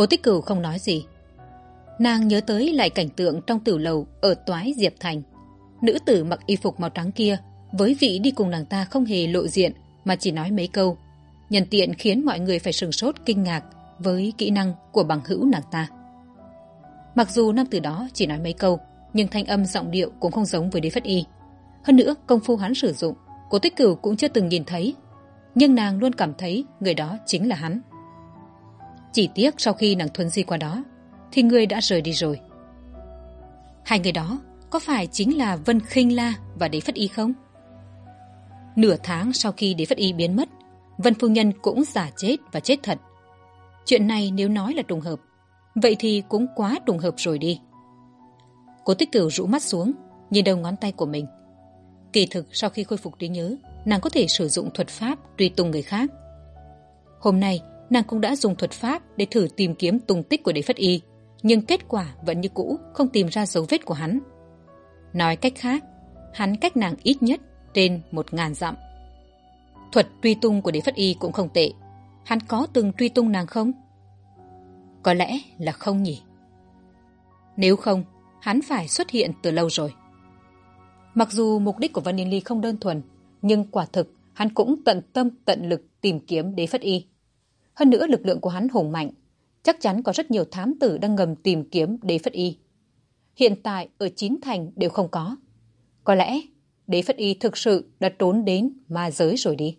Cố tích cửu không nói gì. Nàng nhớ tới lại cảnh tượng trong tử lầu ở toái Diệp Thành. Nữ tử mặc y phục màu trắng kia với vị đi cùng nàng ta không hề lộ diện mà chỉ nói mấy câu. Nhân tiện khiến mọi người phải sừng sốt kinh ngạc với kỹ năng của bằng hữu nàng ta. Mặc dù nam tử đó chỉ nói mấy câu, nhưng thanh âm giọng điệu cũng không giống với đế phất y. Hơn nữa, công phu hắn sử dụng cố tích cửu cũng chưa từng nhìn thấy nhưng nàng luôn cảm thấy người đó chính là hắn chỉ tiếc sau khi nàng thuấn di qua đó, thì người đã rời đi rồi. Hai người đó có phải chính là vân khinh la và đế phất y không? Nửa tháng sau khi đế phất y biến mất, vân phu nhân cũng giả chết và chết thật. Chuyện này nếu nói là trùng hợp, vậy thì cũng quá trùng hợp rồi đi. Cố tích cửu rũ mắt xuống, nhìn đầu ngón tay của mình. Kỳ thực sau khi khôi phục trí nhớ, nàng có thể sử dụng thuật pháp tùy tùng người khác. Hôm nay nàng cũng đã dùng thuật pháp để thử tìm kiếm tung tích của đế phất y, nhưng kết quả vẫn như cũ không tìm ra dấu vết của hắn. Nói cách khác, hắn cách nàng ít nhất trên một ngàn dặm. Thuật truy tung của đế phất y cũng không tệ. Hắn có từng truy tung nàng không? Có lẽ là không nhỉ. Nếu không, hắn phải xuất hiện từ lâu rồi. Mặc dù mục đích của văn yên ly không đơn thuần, nhưng quả thực hắn cũng tận tâm tận lực tìm kiếm đế phất y hơn nữa lực lượng của hắn hùng mạnh, chắc chắn có rất nhiều thám tử đang ngầm tìm kiếm đế phất y. Hiện tại ở chín thành đều không có. Có lẽ đế phất y thực sự đã trốn đến ma giới rồi đi.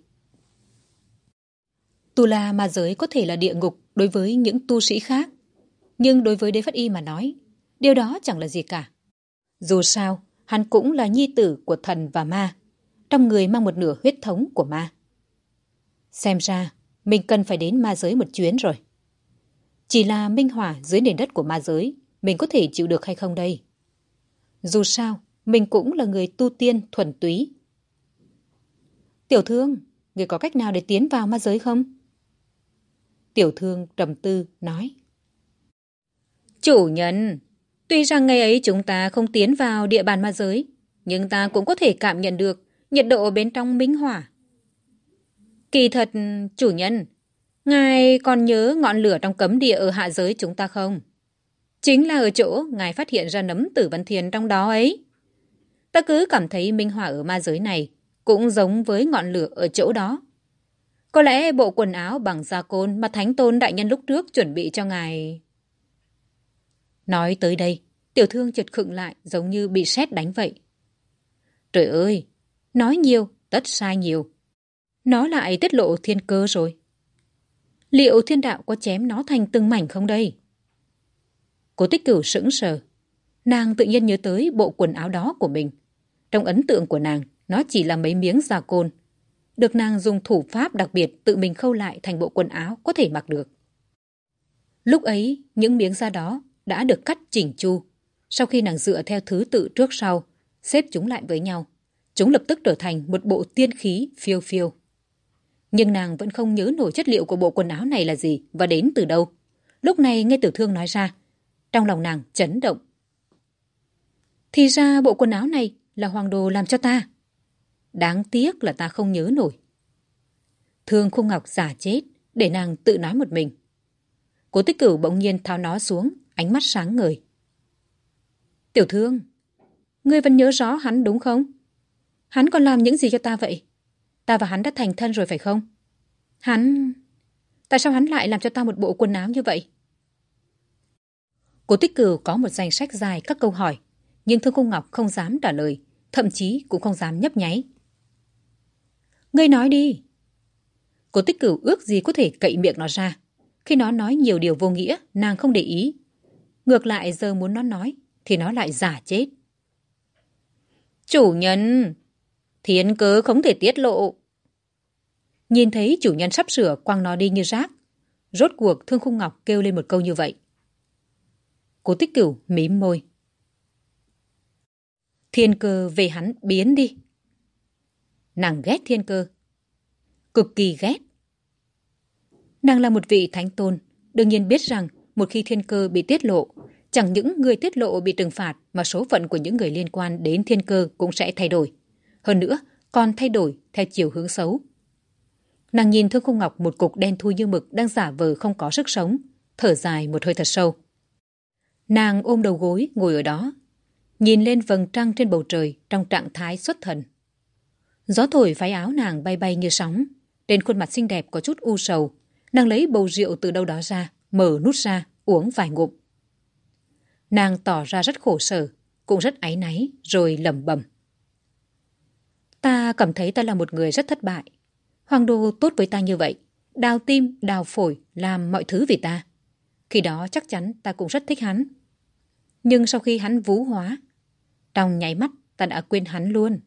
Tu la ma giới có thể là địa ngục đối với những tu sĩ khác. Nhưng đối với đế phất y mà nói, điều đó chẳng là gì cả. Dù sao, hắn cũng là nhi tử của thần và ma, trong người mang một nửa huyết thống của ma. Xem ra, mình cần phải đến ma giới một chuyến rồi. Chỉ là minh hỏa dưới nền đất của ma giới, mình có thể chịu được hay không đây? Dù sao, mình cũng là người tu tiên thuần túy. Tiểu thương, người có cách nào để tiến vào ma giới không? Tiểu thương trầm tư nói. Chủ nhân, tuy rằng ngày ấy chúng ta không tiến vào địa bàn ma giới, nhưng ta cũng có thể cảm nhận được nhiệt độ bên trong minh hỏa Kỳ thật, chủ nhân, ngài còn nhớ ngọn lửa trong cấm địa ở hạ giới chúng ta không? Chính là ở chỗ ngài phát hiện ra nấm tử văn thiền trong đó ấy. Ta cứ cảm thấy minh họa ở ma giới này cũng giống với ngọn lửa ở chỗ đó. Có lẽ bộ quần áo bằng da côn mà Thánh Tôn Đại Nhân lúc trước chuẩn bị cho ngài... Nói tới đây, tiểu thương chợt khựng lại giống như bị sét đánh vậy. Trời ơi, nói nhiều, tất sai nhiều. Nó lại tiết lộ thiên cơ rồi. Liệu thiên đạo có chém nó thành từng mảnh không đây? Cố tích cửu sững sờ. Nàng tự nhiên nhớ tới bộ quần áo đó của mình. Trong ấn tượng của nàng, nó chỉ là mấy miếng da côn. Được nàng dùng thủ pháp đặc biệt tự mình khâu lại thành bộ quần áo có thể mặc được. Lúc ấy, những miếng da đó đã được cắt chỉnh chu. Sau khi nàng dựa theo thứ tự trước sau, xếp chúng lại với nhau, chúng lập tức trở thành một bộ tiên khí phiêu phiêu. Nhưng nàng vẫn không nhớ nổi chất liệu của bộ quần áo này là gì và đến từ đâu. Lúc này nghe tiểu thương nói ra, trong lòng nàng chấn động. Thì ra bộ quần áo này là hoàng đồ làm cho ta. Đáng tiếc là ta không nhớ nổi. Thương khung ngọc giả chết để nàng tự nói một mình. Cố tích cửu bỗng nhiên tháo nó xuống, ánh mắt sáng ngời. Tiểu thương, ngươi vẫn nhớ rõ hắn đúng không? Hắn còn làm những gì cho ta vậy? Ta và hắn đã thành thân rồi phải không? Hắn... Tại sao hắn lại làm cho ta một bộ quần áo như vậy? Cố tích cửu có một danh sách dài các câu hỏi, nhưng Thương Cung Ngọc không dám trả lời, thậm chí cũng không dám nhấp nháy. Ngươi nói đi. Cố tích cửu ước gì có thể cậy miệng nó ra, Khi nó nói nhiều điều vô nghĩa, nàng không để ý. Ngược lại giờ muốn nó nói, thì nó lại giả chết. Chủ nhân, thiên cớ không thể tiết lộ. Nhìn thấy chủ nhân sắp sửa quăng nó đi như rác. Rốt cuộc Thương Khung Ngọc kêu lên một câu như vậy. Cố tích cửu mím môi. Thiên cơ về hắn biến đi. Nàng ghét thiên cơ. Cực kỳ ghét. Nàng là một vị thánh tôn, đương nhiên biết rằng một khi thiên cơ bị tiết lộ, chẳng những người tiết lộ bị trừng phạt mà số phận của những người liên quan đến thiên cơ cũng sẽ thay đổi. Hơn nữa, còn thay đổi theo chiều hướng xấu. Nàng nhìn Thương Khung Ngọc một cục đen thui như mực đang giả vờ không có sức sống, thở dài một hơi thật sâu. Nàng ôm đầu gối ngồi ở đó, nhìn lên vầng trăng trên bầu trời trong trạng thái xuất thần. Gió thổi váy áo nàng bay bay như sóng, trên khuôn mặt xinh đẹp có chút u sầu, nàng lấy bầu rượu từ đâu đó ra, mở nút ra, uống vài ngụm. Nàng tỏ ra rất khổ sở, cũng rất áy náy, rồi lẩm bẩm. Ta cảm thấy ta là một người rất thất bại. Hoàng đô tốt với ta như vậy, đào tim, đào phổi, làm mọi thứ vì ta. Khi đó chắc chắn ta cũng rất thích hắn. Nhưng sau khi hắn vũ hóa, trong nháy mắt ta đã quên hắn luôn.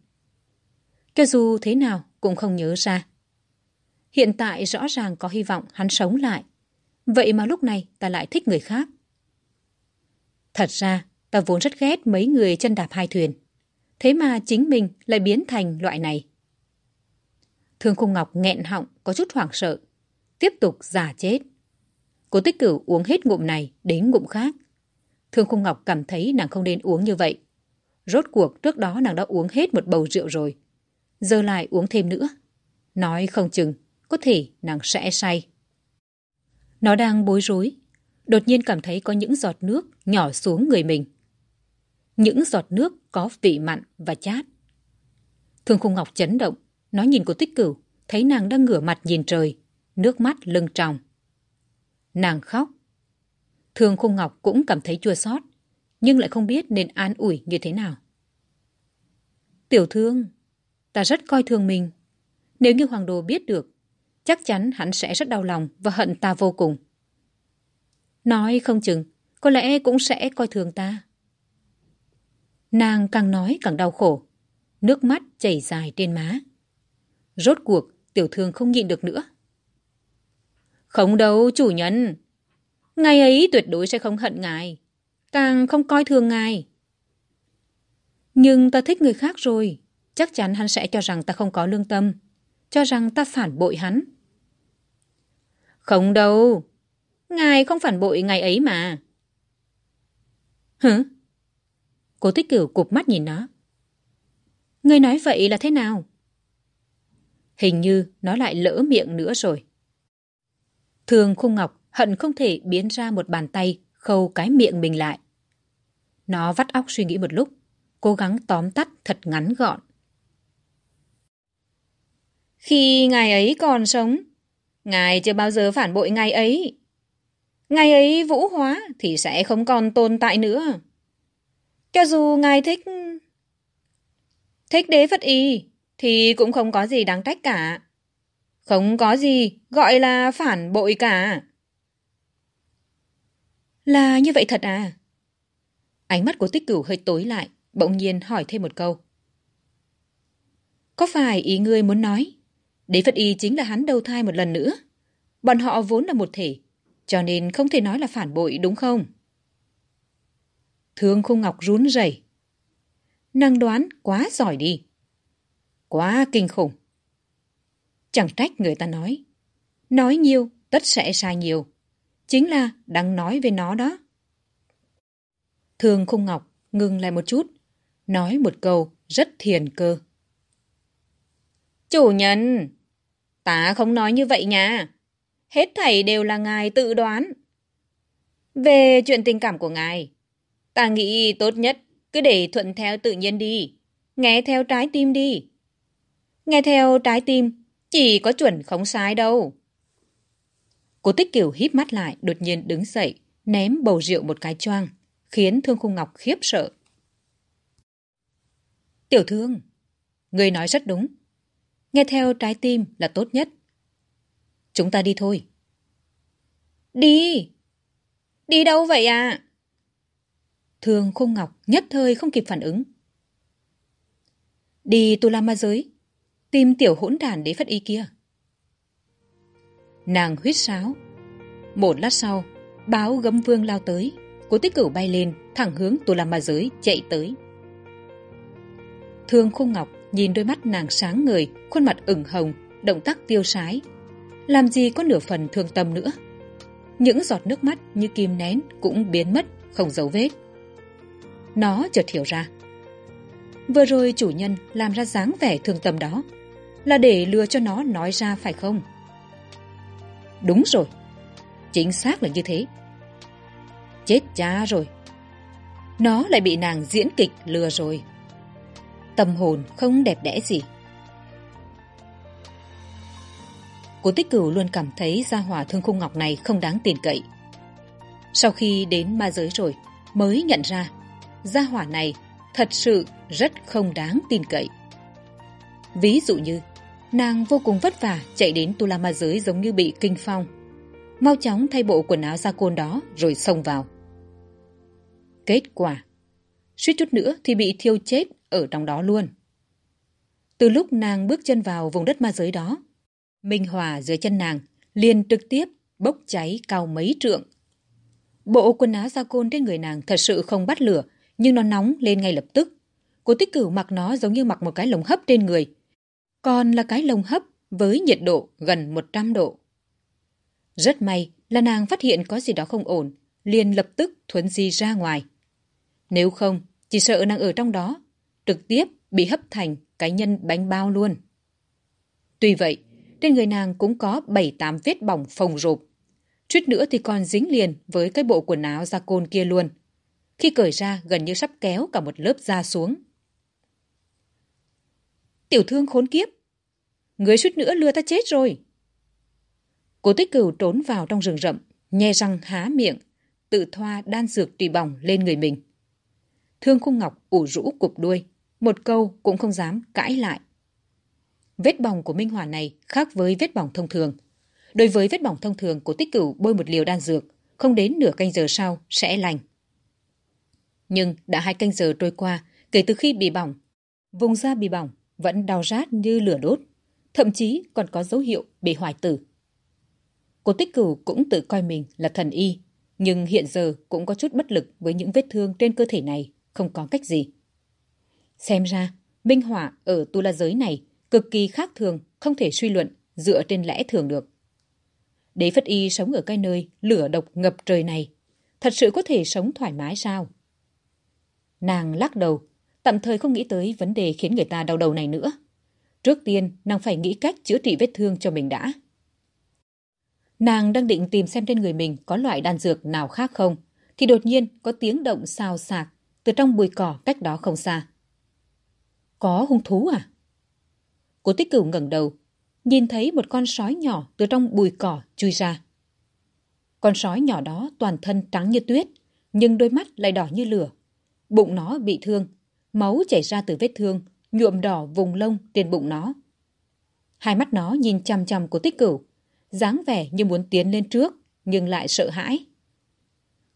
Cho dù thế nào cũng không nhớ ra. Hiện tại rõ ràng có hy vọng hắn sống lại. Vậy mà lúc này ta lại thích người khác. Thật ra, ta vốn rất ghét mấy người chân đạp hai thuyền. Thế mà chính mình lại biến thành loại này. Thương Khung Ngọc nghẹn họng, có chút hoảng sợ. Tiếp tục giả chết. Cố tích cửu uống hết ngụm này đến ngụm khác. Thương Khung Ngọc cảm thấy nàng không nên uống như vậy. Rốt cuộc trước đó nàng đã uống hết một bầu rượu rồi. Giờ lại uống thêm nữa. Nói không chừng, có thể nàng sẽ say. Nó đang bối rối. Đột nhiên cảm thấy có những giọt nước nhỏ xuống người mình. Những giọt nước có vị mặn và chát. Thương Khung Ngọc chấn động. Nó nhìn cô tích cửu, thấy nàng đang ngửa mặt nhìn trời, nước mắt lưng tròng. Nàng khóc. Thương Khung Ngọc cũng cảm thấy chua xót, nhưng lại không biết nên an ủi như thế nào. Tiểu thương, ta rất coi thường mình. Nếu như Hoàng Đồ biết được, chắc chắn hắn sẽ rất đau lòng và hận ta vô cùng. Nói không chừng, có lẽ cũng sẽ coi thường ta. Nàng càng nói càng đau khổ, nước mắt chảy dài trên má. Rốt cuộc, tiểu thương không nhịn được nữa. Không đâu, chủ nhân. ngày ấy tuyệt đối sẽ không hận ngài. Càng không coi thường ngài. Nhưng ta thích người khác rồi. Chắc chắn hắn sẽ cho rằng ta không có lương tâm. Cho rằng ta phản bội hắn. Không đâu. Ngài không phản bội ngài ấy mà. Hử? Cố tích cửu cụp mắt nhìn nó. người nói vậy là thế nào? Hình như nó lại lỡ miệng nữa rồi. Thường khung ngọc hận không thể biến ra một bàn tay khâu cái miệng mình lại. Nó vắt óc suy nghĩ một lúc, cố gắng tóm tắt thật ngắn gọn. Khi ngài ấy còn sống, ngài chưa bao giờ phản bội ngài ấy. Ngài ấy vũ hóa thì sẽ không còn tồn tại nữa. Cho dù ngài thích... Thích đế Phật y, thì cũng không có gì đáng trách cả. Không có gì gọi là phản bội cả. Là như vậy thật à? Ánh mắt của tích cửu hơi tối lại, bỗng nhiên hỏi thêm một câu. Có phải ý ngươi muốn nói, đế phật y chính là hắn đầu thai một lần nữa? Bọn họ vốn là một thể, cho nên không thể nói là phản bội đúng không? Thương khung ngọc rún rẩy. Năng đoán quá giỏi đi. Quá kinh khủng. Chẳng trách người ta nói. Nói nhiều, tất sẽ sai nhiều. Chính là đang nói về nó đó. Thường Khung Ngọc ngừng lại một chút, nói một câu rất thiền cơ. Chủ nhân, ta không nói như vậy nha. Hết thảy đều là ngài tự đoán. Về chuyện tình cảm của ngài, ta nghĩ tốt nhất cứ để thuận theo tự nhiên đi, nghe theo trái tim đi. Nghe theo trái tim, chỉ có chuẩn không sai đâu. Cố Tích Kiều híp mắt lại, đột nhiên đứng dậy, ném bầu rượu một cái choang, khiến Thương Khung Ngọc khiếp sợ. Tiểu thương, người nói rất đúng. Nghe theo trái tim là tốt nhất. Chúng ta đi thôi. Đi! Đi đâu vậy à? Thương khung ngọc nhất thời không kịp phản ứng. Đi tu la ma giới, tìm tiểu hỗn đàn để phất y kia. Nàng huyết sáo. Một lát sau, báo gấm vương lao tới. Cố tích cửu bay lên, thẳng hướng tù la ma giới chạy tới. Thương khung ngọc nhìn đôi mắt nàng sáng người, khuôn mặt ửng hồng, động tác tiêu sái. Làm gì có nửa phần thương tâm nữa. Những giọt nước mắt như kim nén cũng biến mất, không dấu vết. Nó chợt hiểu ra. Vừa rồi chủ nhân làm ra dáng vẻ thương tâm đó là để lừa cho nó nói ra phải không? Đúng rồi. Chính xác là như thế. Chết cha rồi. Nó lại bị nàng diễn kịch lừa rồi. Tâm hồn không đẹp đẽ gì. Cố tích cửu luôn cảm thấy gia hỏa thương khung ngọc này không đáng tin cậy. Sau khi đến ma giới rồi, mới nhận ra gia hỏa này thật sự rất không đáng tin cậy. Ví dụ như, nàng vô cùng vất vả chạy đến tu la ma giới giống như bị kinh phong. Mau chóng thay bộ quần áo da côn đó rồi xông vào. Kết quả, suýt chút nữa thì bị thiêu chết ở trong đó luôn. Từ lúc nàng bước chân vào vùng đất ma giới đó, Minh Hòa dưới chân nàng liền trực tiếp bốc cháy cao mấy trượng. Bộ quần áo da côn trên người nàng thật sự không bắt lửa, nhưng nó nóng lên ngay lập tức. Cô tích cửu mặc nó giống như mặc một cái lồng hấp trên người. Còn là cái lồng hấp với nhiệt độ gần 100 độ. Rất may là nàng phát hiện có gì đó không ổn, liền lập tức thuấn di ra ngoài. Nếu không, chỉ sợ nàng ở trong đó, trực tiếp bị hấp thành cái nhân bánh bao luôn. Tuy vậy, trên người nàng cũng có 7-8 vết bỏng phồng rộp. Chút nữa thì còn dính liền với cái bộ quần áo da côn kia luôn. Khi cởi ra gần như sắp kéo cả một lớp da xuống. Tiểu thương khốn kiếp! Người suýt nữa lừa ta chết rồi! Cố tích cửu trốn vào trong rừng rậm, nhe răng há miệng, tự thoa đan dược tùy bỏng lên người mình. Thương khung ngọc ủ rũ cục đuôi, một câu cũng không dám cãi lại. Vết bỏng của Minh Hòa này khác với vết bỏng thông thường. Đối với vết bỏng thông thường cố tích cửu bôi một liều đan dược, không đến nửa canh giờ sau sẽ lành. Nhưng đã hai canh giờ trôi qua kể từ khi bị bỏng, vùng da bị bỏng vẫn đau rát như lửa đốt, thậm chí còn có dấu hiệu bị hoại tử. Cô tích cửu cũng tự coi mình là thần y, nhưng hiện giờ cũng có chút bất lực với những vết thương trên cơ thể này, không có cách gì. Xem ra, minh họa ở tu la giới này cực kỳ khác thường, không thể suy luận dựa trên lẽ thường được. Đế Phất Y sống ở cái nơi lửa độc ngập trời này, thật sự có thể sống thoải mái sao? Nàng lắc đầu, tạm thời không nghĩ tới vấn đề khiến người ta đau đầu này nữa. Trước tiên, nàng phải nghĩ cách chữa trị vết thương cho mình đã. Nàng đang định tìm xem trên người mình có loại đan dược nào khác không, thì đột nhiên có tiếng động xào xạc từ trong bụi cỏ cách đó không xa. Có hung thú à? Cô tích cửu ngẩng đầu, nhìn thấy một con sói nhỏ từ trong bụi cỏ chui ra. Con sói nhỏ đó toàn thân trắng như tuyết, nhưng đôi mắt lại đỏ như lửa. Bụng nó bị thương, máu chảy ra từ vết thương, nhuộm đỏ vùng lông trên bụng nó. Hai mắt nó nhìn chằm chằm của tích cửu, dáng vẻ như muốn tiến lên trước, nhưng lại sợ hãi.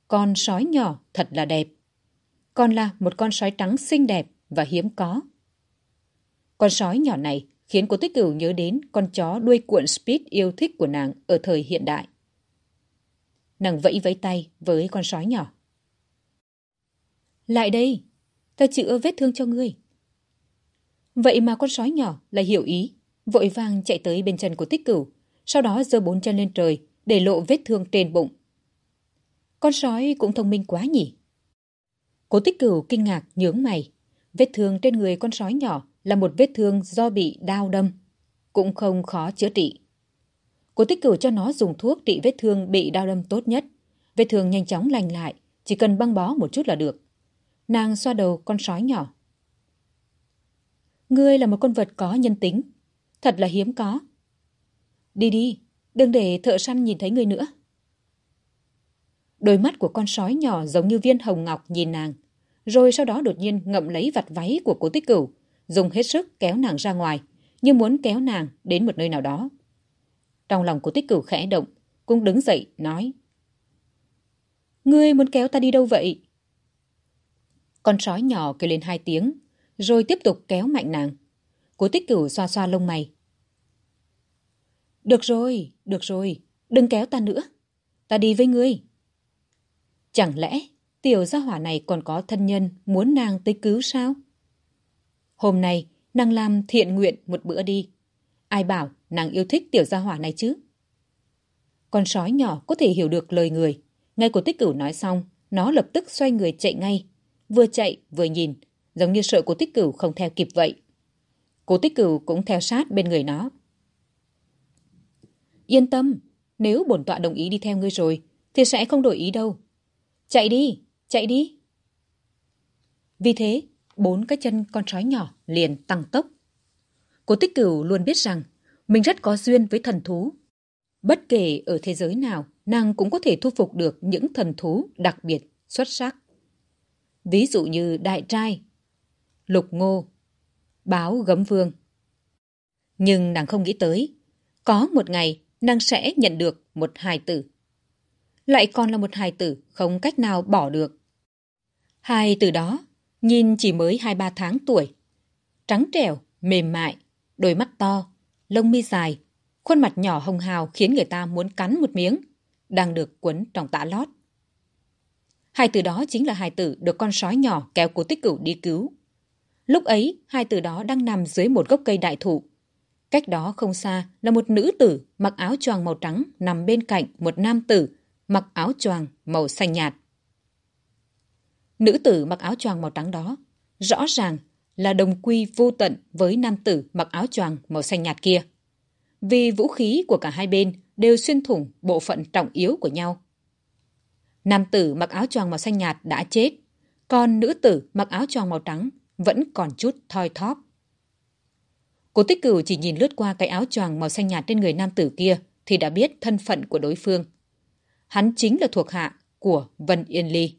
Con sói nhỏ thật là đẹp. con là một con sói trắng xinh đẹp và hiếm có. Con sói nhỏ này khiến cô Tích Cửu nhớ đến con chó đuôi cuộn Speed yêu thích của nàng ở thời hiện đại. Nàng vẫy vẫy tay với con sói nhỏ. Lại đây, ta chữa vết thương cho ngươi. Vậy mà con sói nhỏ lại hiểu ý, vội vàng chạy tới bên chân của Tích Cửu, sau đó giơ bốn chân lên trời để lộ vết thương trên bụng. Con sói cũng thông minh quá nhỉ. Cố Tích Cửu kinh ngạc nhướng mày, vết thương trên người con sói nhỏ là một vết thương do bị đao đâm, cũng không khó chữa trị. Cố tích Cửu cho nó dùng thuốc trị vết thương bị đao đâm tốt nhất. Vết thương nhanh chóng lành lại, chỉ cần băng bó một chút là được. Nàng xoa đầu con sói nhỏ. Ngươi là một con vật có nhân tính, thật là hiếm có. Đi đi, đừng để thợ săn nhìn thấy ngươi nữa. Đôi mắt của con sói nhỏ giống như viên hồng ngọc nhìn nàng, rồi sau đó đột nhiên ngậm lấy vặt váy của cố tích cửu, dùng hết sức kéo nàng ra ngoài, như muốn kéo nàng đến một nơi nào đó. Trong lòng cố tích cửu khẽ động, cũng đứng dậy, nói, Ngươi muốn kéo ta đi đâu vậy? Con sói nhỏ kêu lên hai tiếng, rồi tiếp tục kéo mạnh nàng. Cố tích cửu xoa xoa lông mày. Được rồi, được rồi, đừng kéo ta nữa. Ta đi với ngươi. Chẳng lẽ tiểu gia hỏa này còn có thân nhân muốn nàng tới cứu sao? Hôm nay, nàng làm thiện nguyện một bữa đi. Ai bảo nàng yêu thích tiểu gia hỏa này chứ? Con sói nhỏ có thể hiểu được lời người. Ngay cổ tích cửu nói xong, nó lập tức xoay người chạy ngay. Vừa chạy vừa nhìn, giống như sợ Cố tích cửu không theo kịp vậy. Cố tích cửu cũng theo sát bên người nó. Yên tâm, nếu bổn tọa đồng ý đi theo ngươi rồi, thì sẽ không đổi ý đâu. Chạy đi, chạy đi. Vì thế, bốn cái chân con sói nhỏ liền tăng tốc. Cố tích cửu luôn biết rằng mình rất có duyên với thần thú. Bất kể ở thế giới nào, nàng cũng có thể thu phục được những thần thú đặc biệt, xuất sắc. Ví dụ như đại trai, lục ngô, báo gấm vương. Nhưng nàng không nghĩ tới, có một ngày nàng sẽ nhận được một hài tử. Lại còn là một hài tử không cách nào bỏ được. Hài tử đó, nhìn chỉ mới hai ba tháng tuổi. Trắng trẻo, mềm mại, đôi mắt to, lông mi dài, khuôn mặt nhỏ hồng hào khiến người ta muốn cắn một miếng, đang được quấn trong tã lót. Hai từ đó chính là hai tử được con sói nhỏ kéo cố tích cửu đi cứu. Lúc ấy, hai tử đó đang nằm dưới một gốc cây đại thụ. Cách đó không xa là một nữ tử mặc áo choàng màu trắng nằm bên cạnh một nam tử mặc áo choàng màu xanh nhạt. Nữ tử mặc áo choàng màu trắng đó rõ ràng là đồng quy vô tận với nam tử mặc áo choàng màu xanh nhạt kia. Vì vũ khí của cả hai bên đều xuyên thủng bộ phận trọng yếu của nhau. Nam tử mặc áo choàng màu xanh nhạt đã chết, còn nữ tử mặc áo choàng màu trắng vẫn còn chút thoi thóp. Cố tích cửu chỉ nhìn lướt qua cái áo choàng màu xanh nhạt trên người nam tử kia thì đã biết thân phận của đối phương. Hắn chính là thuộc hạ của Vân Yên Ly.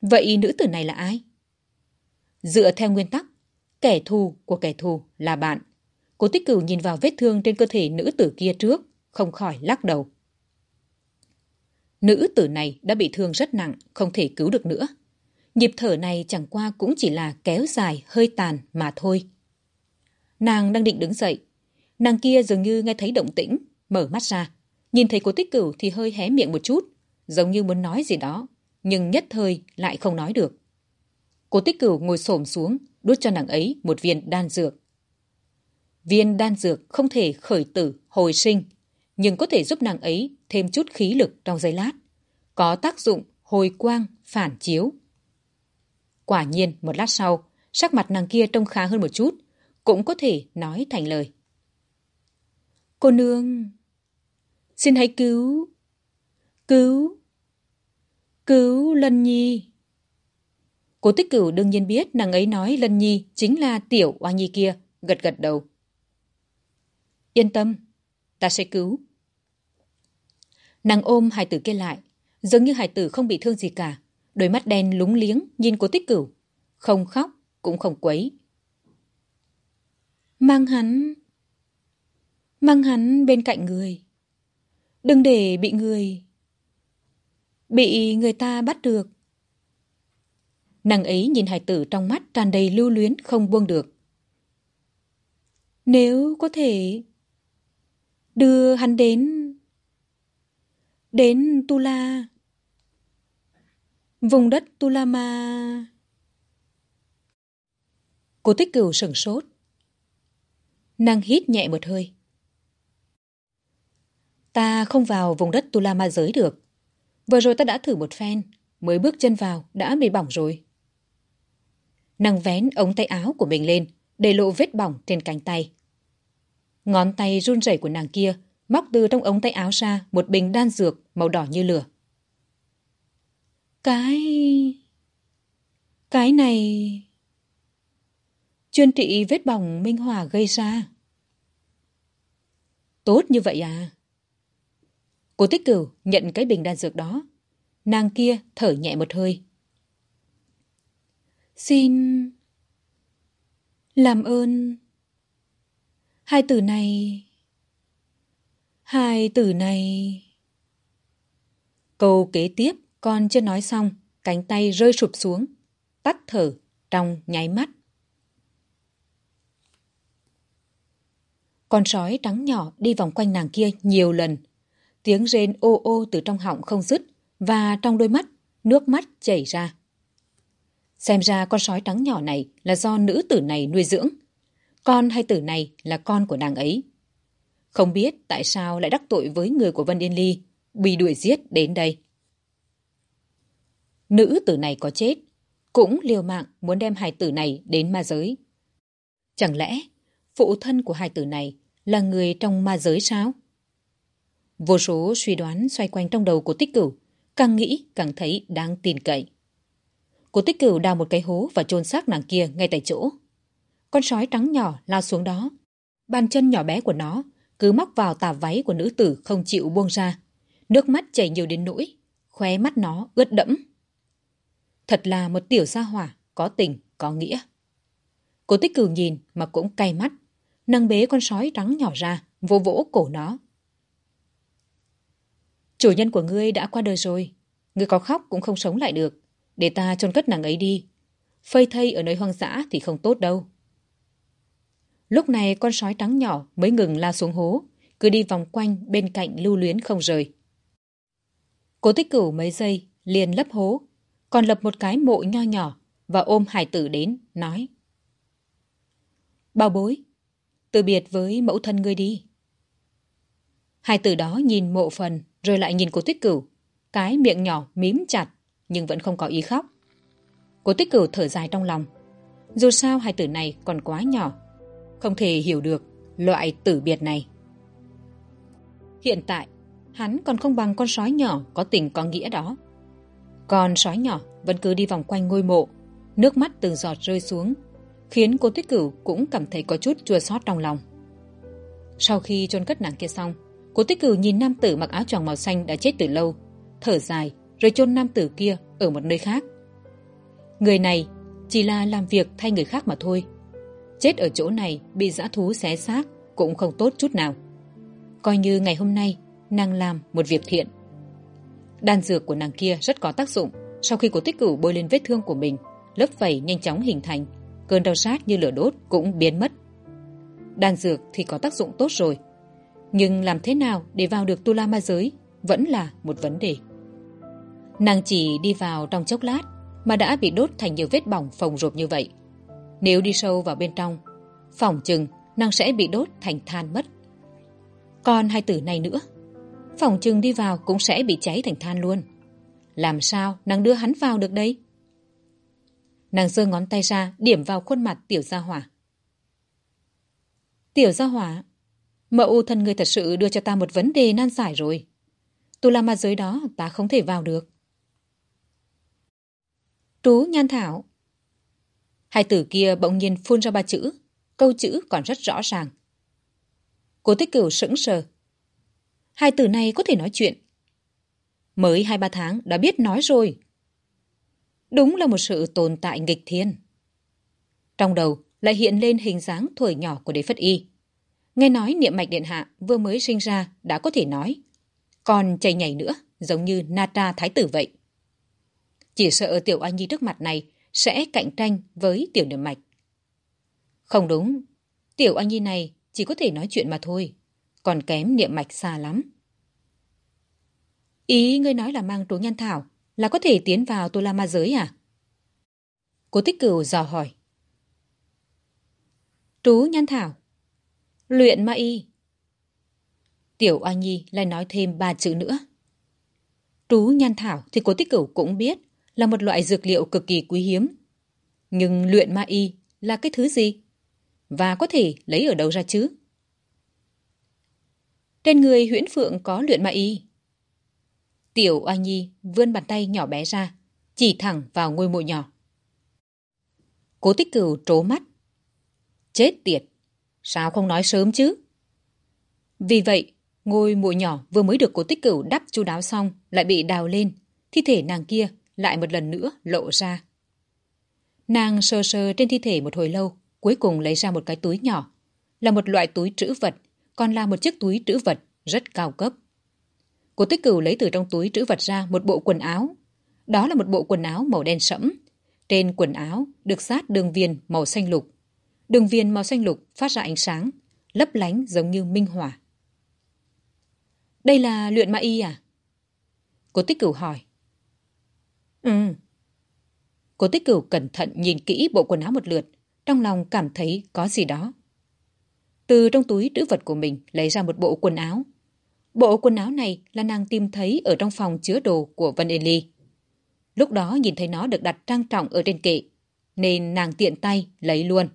Vậy nữ tử này là ai? Dựa theo nguyên tắc, kẻ thù của kẻ thù là bạn. Cố tích cửu nhìn vào vết thương trên cơ thể nữ tử kia trước, không khỏi lắc đầu. Nữ tử này đã bị thương rất nặng, không thể cứu được nữa. Nhịp thở này chẳng qua cũng chỉ là kéo dài, hơi tàn mà thôi. Nàng đang định đứng dậy. Nàng kia dường như nghe thấy động tĩnh, mở mắt ra. Nhìn thấy cố tích cửu thì hơi hé miệng một chút, giống như muốn nói gì đó, nhưng nhất thời lại không nói được. Cố tích cửu ngồi xổm xuống, đút cho nàng ấy một viên đan dược. Viên đan dược không thể khởi tử, hồi sinh, nhưng có thể giúp nàng ấy thêm chút khí lực trong giây lát. Có tác dụng hồi quang, phản chiếu. Quả nhiên, một lát sau, sắc mặt nàng kia trông khá hơn một chút, cũng có thể nói thành lời. Cô nương, xin hãy cứu, cứu, cứu Lân Nhi. Cố tích cửu đương nhiên biết nàng ấy nói Lân Nhi chính là tiểu oa nhi kia, gật gật đầu. Yên tâm, ta sẽ cứu. Nàng ôm hài tử kia lại, giống như hài tử không bị thương gì cả. Đôi mắt đen lúng liếng nhìn cố tích cửu. Không khóc, cũng không quấy. Mang hắn... Mang hắn bên cạnh người. Đừng để bị người... Bị người ta bắt được. Nàng ấy nhìn hải tử trong mắt tràn đầy lưu luyến không buông được. Nếu có thể đưa hắn đến đến Tula vùng đất Tulama. Cô tích cửu sửng sốt. Nàng hít nhẹ một hơi. Ta không vào vùng đất Tulama giới được. Vừa rồi ta đã thử một phen, Mới bước chân vào, đã bị bỏng rồi. Nàng vén ống tay áo của mình lên, Để lộ vết bỏng trên cánh tay. Ngón tay run rẩy của nàng kia móc từ trong ống tay áo ra một bình đan dược màu đỏ như lửa. Cái... Cái này... Chuyên trị vết bỏng minh hỏa gây ra. Tốt như vậy à? Cô tích cửu nhận cái bình đan dược đó. Nàng kia thở nhẹ một hơi. Xin... Làm ơn... Hai từ này... Hai từ này... Câu kế tiếp con chưa nói xong, cánh tay rơi sụp xuống, tắt thở trong nháy mắt. Con sói trắng nhỏ đi vòng quanh nàng kia nhiều lần. Tiếng rên ô ô từ trong họng không dứt và trong đôi mắt, nước mắt chảy ra. Xem ra con sói trắng nhỏ này là do nữ tử này nuôi dưỡng. Con hay tử này là con của nàng ấy. Không biết tại sao lại đắc tội với người của Vân Yên Ly, bị đuổi giết đến đây. Nữ tử này có chết, cũng liều mạng muốn đem hài tử này đến ma giới. Chẳng lẽ phụ thân của hài tử này là người trong ma giới sao? Vô số suy đoán xoay quanh trong đầu của tích cửu, càng nghĩ càng thấy đáng tin cậy. Cô tích cửu đào một cái hố và chôn xác nàng kia ngay tại chỗ. Con sói trắng nhỏ lao xuống đó. Bàn chân nhỏ bé của nó cứ móc vào tà váy của nữ tử không chịu buông ra. Nước mắt chảy nhiều đến nỗi, khóe mắt nó ướt đẫm. Thật là một tiểu gia hỏa, có tình, có nghĩa. Cô tích cửu nhìn mà cũng cay mắt. Nâng bế con sói trắng nhỏ ra, vỗ vỗ cổ nó. Chủ nhân của ngươi đã qua đời rồi. Ngươi có khóc cũng không sống lại được. Để ta chôn cất nàng ấy đi. Phơi thây ở nơi hoang dã thì không tốt đâu. Lúc này con sói trắng nhỏ mới ngừng la xuống hố, cứ đi vòng quanh bên cạnh lưu luyến không rời. Cố tích cửu mấy giây, liền lấp hố, còn lập một cái mộ nho nhỏ và ôm hải tử đến, nói. Bao bối, từ biệt với mẫu thân ngươi đi. Hải tử đó nhìn mộ phần, rồi lại nhìn cô tích cửu, cái miệng nhỏ mím chặt, nhưng vẫn không có ý khóc. cô tích cửu thở dài trong lòng. Dù sao hải tử này còn quá nhỏ, không thể hiểu được loại tử biệt này. Hiện tại, hắn còn không bằng con sói nhỏ có tình có nghĩa đó. Con sói nhỏ vẫn cứ đi vòng quanh ngôi mộ, nước mắt từng giọt rơi xuống, khiến cô tuyết cửu cũng cảm thấy có chút chua xót trong lòng. Sau khi chôn cất nàng kia xong, cô tuyết cửu nhìn nam tử mặc áo choàng màu xanh đã chết từ lâu, thở dài rồi chôn nam tử kia ở một nơi khác. Người này chỉ là làm việc thay người khác mà thôi. Chết ở chỗ này bị dã thú xé xác cũng không tốt chút nào. Coi như ngày hôm nay nàng làm một việc thiện. Đan dược của nàng kia rất có tác dụng. Sau khi cổ tích cửu bôi lên vết thương của mình, lớp vảy nhanh chóng hình thành. Cơn đau sát như lửa đốt cũng biến mất. Đan dược thì có tác dụng tốt rồi. Nhưng làm thế nào để vào được tu la ma giới vẫn là một vấn đề. Nàng chỉ đi vào trong chốc lát mà đã bị đốt thành nhiều vết bỏng phồng rộp như vậy. Nếu đi sâu vào bên trong, phòng chừng nàng sẽ bị đốt thành than mất. Còn hai tử này nữa, phòng chừng đi vào cũng sẽ bị cháy thành than luôn. Làm sao nàng đưa hắn vào được đây? Nàng giơ ngón tay ra điểm vào khuôn mặt tiểu gia hỏa. Tiểu gia hỏa, mẫu thân người thật sự đưa cho ta một vấn đề nan giải rồi. Tu la ma giới đó ta không thể vào được. Trú Nhan Thảo. Hai tử kia bỗng nhiên phun ra ba chữ, câu chữ còn rất rõ ràng. Cố tích cửu sững sờ. Hai tử này có thể nói chuyện. Mới hai ba tháng đã biết nói rồi. Đúng là một sự tồn tại nghịch thiên. Trong đầu lại hiện lên hình dáng tuổi nhỏ của đế phất y. Nghe nói niệm mạch điện hạ vừa mới sinh ra đã có thể nói. Còn chảy nhảy nữa, giống như Nata thái tử vậy. Chỉ sợ tiểu Anh Nhi trước mặt này sẽ cạnh tranh với tiểu niệm mạch. Không đúng, tiểu Anh Nhi này chỉ có thể nói chuyện mà thôi, còn kém niệm mạch xa lắm. Ý ngươi nói là mang trú nhân thảo, là có thể tiến vào Tô La Ma giới à? Cố tích cửu dò hỏi. Trú nhân thảo. Luyện ma y. Tiểu Anh Nhi lại nói thêm ba chữ nữa. Trú nhan thảo thì cố tích cửu cũng biết là một loại dược liệu cực kỳ quý hiếm. Nhưng luyện ma y là cái thứ gì? Và có thể lấy ở đâu ra chứ? Trên người huyễn phượng có luyện ma y. Tiểu oa nhi vươn bàn tay nhỏ bé ra, chỉ thẳng vào ngôi mộ nhỏ. Cố tích cửu trố mắt. Chết tiệt! Sao không nói sớm chứ? Vì vậy, ngôi mộ nhỏ vừa mới được cố tích cửu đắp chu đáo xong lại bị đào lên. Thi thể nàng kia lại một lần nữa lộ ra. Nàng sờ sờ trên thi thể một hồi lâu, cuối cùng lấy ra một cái túi nhỏ. Là một loại túi trữ vật, còn là một chiếc túi trữ vật rất cao cấp. Cố tích cửu lấy từ trong túi trữ vật ra một bộ quần áo. Đó là một bộ quần áo màu đen sẫm. Trên quần áo được sát đường viền màu xanh lục. Đường viền màu xanh lục phát ra ánh sáng, lấp lánh giống như minh hỏa. Đây là luyện ma y à? Cố tích cửu hỏi. Ừ. Cố tích cửu cẩn thận nhìn kỹ bộ quần áo một lượt, trong lòng cảm thấy có gì đó. Từ trong túi trữ vật của mình lấy ra một bộ quần áo. Bộ quần áo này là nàng tìm thấy ở trong phòng chứa đồ của Vân Yên Ly. Lúc đó nhìn thấy nó được đặt trang trọng ở trên kệ, nên nàng tiện tay lấy luôn.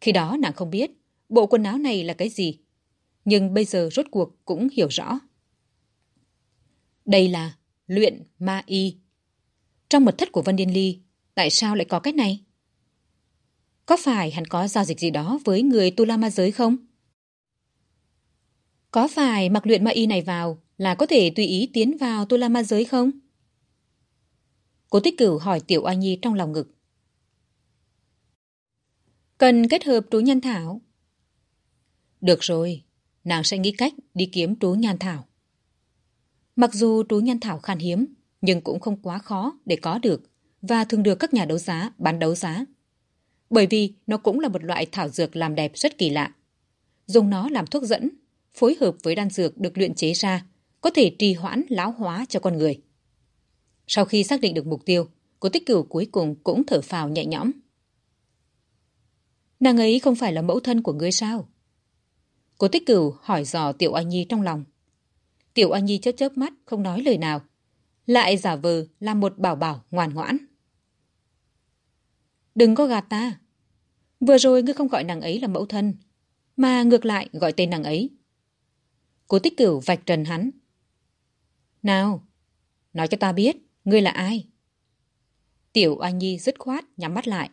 Khi đó nàng không biết bộ quần áo này là cái gì, nhưng bây giờ rốt cuộc cũng hiểu rõ. Đây là luyện ma y. Trong mật thất của Vân Yên Ly, tại sao lại có cái này? Có phải hắn có giao dịch gì đó với người tu la ma giới không? Có phải mặc luyện ma y này vào là có thể tùy ý tiến vào tu la ma giới không? Cố tích cửu hỏi tiểu oa nhi trong lòng ngực. Cần kết hợp trú nhân thảo. Được rồi, nàng sẽ nghĩ cách đi kiếm trú nhan thảo. Mặc dù trú nhan thảo khan hiếm, nhưng cũng không quá khó để có được và thường được các nhà đấu giá bán đấu giá. Bởi vì nó cũng là một loại thảo dược làm đẹp rất kỳ lạ. Dùng nó làm thuốc dẫn, phối hợp với đan dược được luyện chế ra, có thể trì hoãn lão hóa cho con người. Sau khi xác định được mục tiêu, cô tích cửu cuối cùng cũng thở phào nhẹ nhõm. Nàng ấy không phải là mẫu thân của ngươi sao? Cô tích cửu hỏi dò Tiểu Anh Nhi trong lòng. Tiểu Anh Nhi chớp chớp mắt, không nói lời nào. Lại giả vờ là một bảo bảo ngoan ngoãn. Đừng có gạt ta. Vừa rồi ngươi không gọi nàng ấy là mẫu thân, mà ngược lại gọi tên nàng ấy. Cố tích cửu vạch trần hắn. Nào, nói cho ta biết, ngươi là ai? Tiểu Anh Nhi dứt khoát, nhắm mắt lại.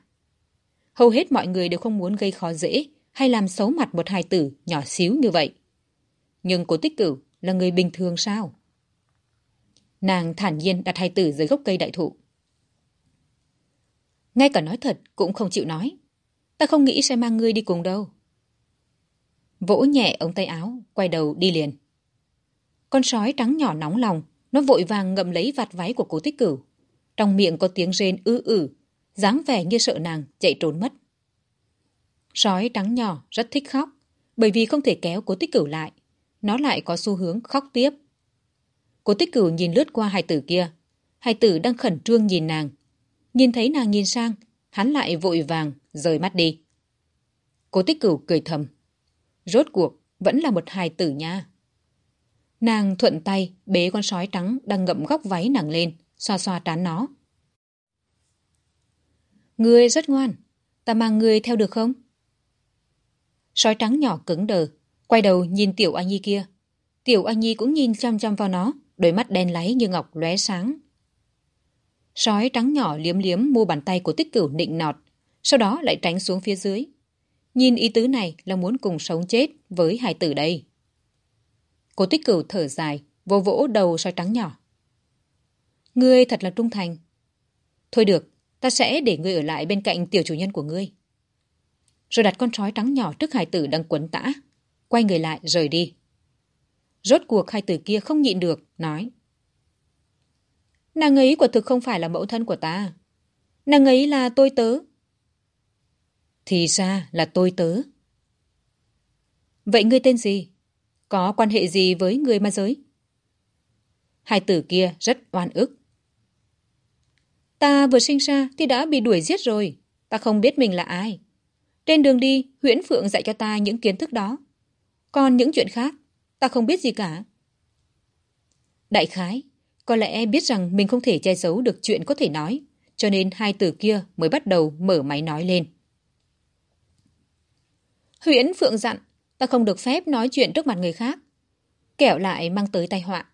Hầu hết mọi người đều không muốn gây khó dễ hay làm xấu mặt một hài tử nhỏ xíu như vậy. Nhưng cố tích cửu là người bình thường sao? Nàng thản nhiên đặt hài tử dưới gốc cây đại thụ. Ngay cả nói thật cũng không chịu nói. Ta không nghĩ sẽ mang ngươi đi cùng đâu. Vỗ nhẹ ống tay áo, quay đầu đi liền. Con sói trắng nhỏ nóng lòng, nó vội vàng ngậm lấy vạt váy của cố tích cửu. Trong miệng có tiếng rên ư ử, dáng vẻ như sợ nàng chạy trốn mất. Sói trắng nhỏ rất thích khóc, bởi vì không thể kéo cố tích cửu lại. Nó lại có xu hướng khóc tiếp. Cố tích cửu nhìn lướt qua hai tử kia. Hai tử đang khẩn trương nhìn nàng, Nhìn thấy nàng nhìn sang, hắn lại vội vàng, rời mắt đi. Cố tích cửu cười thầm. Rốt cuộc, vẫn là một hài tử nha. Nàng thuận tay bế con sói trắng đang ngậm góc váy nàng lên, xoa xoa trán nó. Ngươi rất ngoan, ta mang ngươi theo được không? Sói trắng nhỏ cứng đờ, quay đầu nhìn tiểu anh nhi kia. Tiểu anh nhi cũng nhìn chăm chăm vào nó, đôi mắt đen láy như ngọc lóe sáng. Sói trắng nhỏ liếm liếm mua bàn tay của tích cửu nịnh nọt, sau đó lại tránh xuống phía dưới. Nhìn ý tứ này là muốn cùng sống chết với hải tử đây. Cô tích cửu thở dài, vô vỗ đầu sói trắng nhỏ. Ngươi thật là trung thành. Thôi được, ta sẽ để ngươi ở lại bên cạnh tiểu chủ nhân của ngươi. Rồi đặt con sói trắng nhỏ trước hải tử đang quấn tã. Quay người lại rời đi. Rốt cuộc hai tử kia không nhịn được, nói. Nàng ấy quả thực không phải là mẫu thân của ta. Nàng ấy là tôi tớ. Thì ra là tôi tớ. Vậy ngươi tên gì? Có quan hệ gì với người ma giới? Hai tử kia rất oan ức. Ta vừa sinh ra thì đã bị đuổi giết rồi. Ta không biết mình là ai. Trên đường đi, Huyễn Phượng dạy cho ta những kiến thức đó. Còn những chuyện khác, ta không biết gì cả. Đại khái, có lẽ biết rằng mình không thể che giấu được chuyện có thể nói, cho nên hai từ kia mới bắt đầu mở máy nói lên. Huyễn Phượng dặn, ta không được phép nói chuyện trước mặt người khác. Kẻo lại mang tới tai họa.